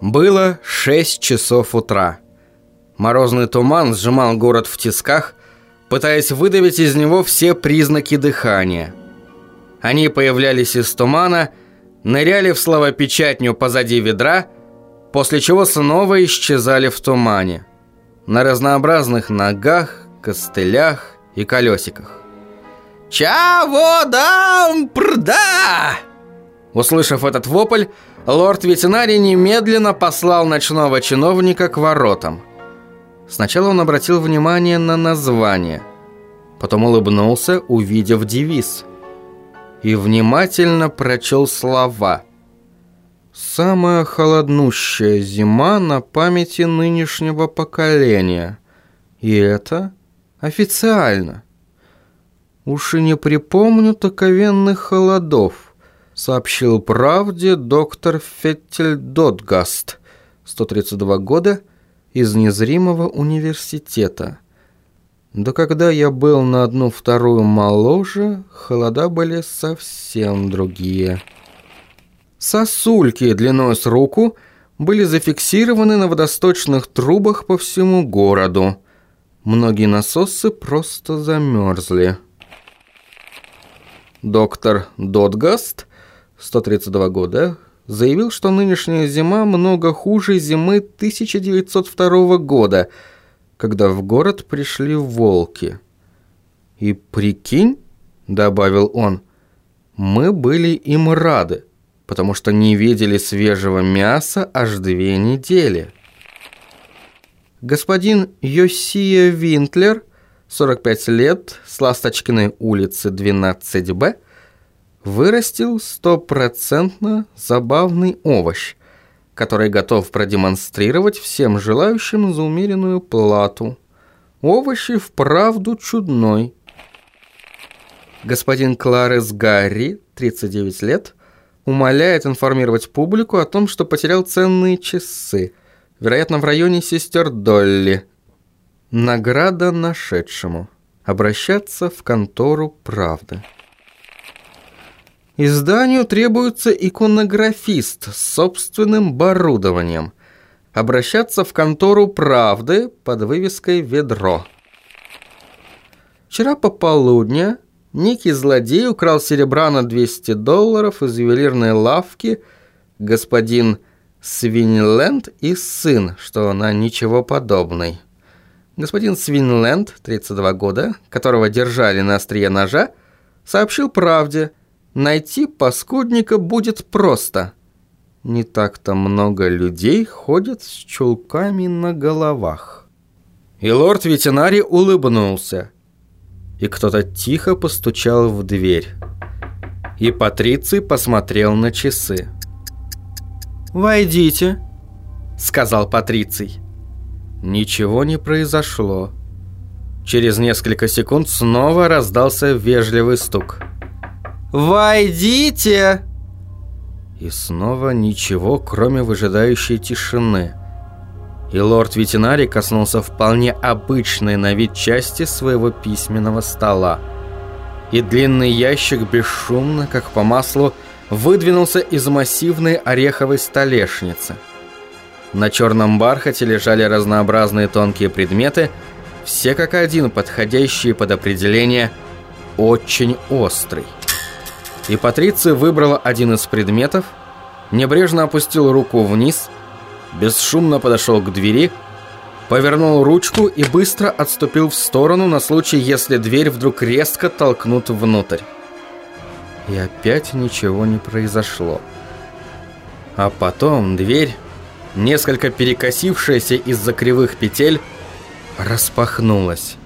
Было 6 часов утра. Морозный туман сжимал город в тисках, пытаясь выдавить из него все признаки дыхания. Они появлялись из тумана, ныряли в словопечатню позади ведра, после чего снова исчезали в тумане. На разнообразных ногах, костылях и колесиках. «Чего дам прда?» Услышав этот вопль, лорд-ветеринарий немедленно послал ночного чиновника к воротам. Сначала он обратил внимание на название, потом улыбнулся, увидев девиз, и внимательно прочел слова «Самая холоднущая зима на памяти нынешнего поколения». И это официально. Уж и не припомню таковенных холодов сообщил правде доктор Феттель Дотгаст, 132 года, из незримого университета. Да когда я был на одну-вторую моложе, холода были совсем другие. Сосульки длиной с руку были зафиксированы на водосточных трубах по всему городу. Многие насосы просто замерзли. Доктор Дотгаст 132 года, заявил, что нынешняя зима много хуже зимы 1902 года, когда в город пришли волки. «И прикинь», — добавил он, — «мы были им рады, потому что не видели свежего мяса аж две недели». Господин Йосия Винтлер, 45 лет, с Ласточкиной улицы 12Б, вырастил стопроцентно забавный овощ, который готов продемонстрировать всем желающим за умеренную плату. Овощ и вправду чудной. Господин Кларес Гарри, 39 лет, умоляет информировать публику о том, что потерял ценные часы, вероятно, в районе сестер Долли. Награда нашедшему. Обращаться в контору «Правда». Изданию требуется иконографист с собственным оборудованием. Обращаться в контору «Правды» под вывеской «Ведро». Вчера пополудня некий злодей украл серебра на 200 долларов из ювелирной лавки господин Свинленд и сын, что на ничего подобной. Господин Свинленд, 32 года, которого держали на острие ножа, сообщил правде – Найти паскудника будет просто. Не так-то много людей ходят с чулками на головах. И лорд ветеринарий улыбнулся. И кто-то тихо постучал в дверь. И Патриций посмотрел на часы. «Войдите», — сказал Патриций. Ничего не произошло. Через несколько секунд снова раздался вежливый стук. «Войдите!» И снова ничего, кроме выжидающей тишины. И лорд-ветеринарий коснулся вполне обычной на вид части своего письменного стола. И длинный ящик бесшумно, как по маслу, выдвинулся из массивной ореховой столешницы. На черном бархате лежали разнообразные тонкие предметы, все как один подходящие под определение «очень острый». И Патриция выбрала один из предметов, небрежно опустил руку вниз, бесшумно подошел к двери, повернул ручку и быстро отступил в сторону на случай, если дверь вдруг резко толкнут внутрь. И опять ничего не произошло. А потом дверь, несколько перекосившаяся из-за кривых петель, распахнулась.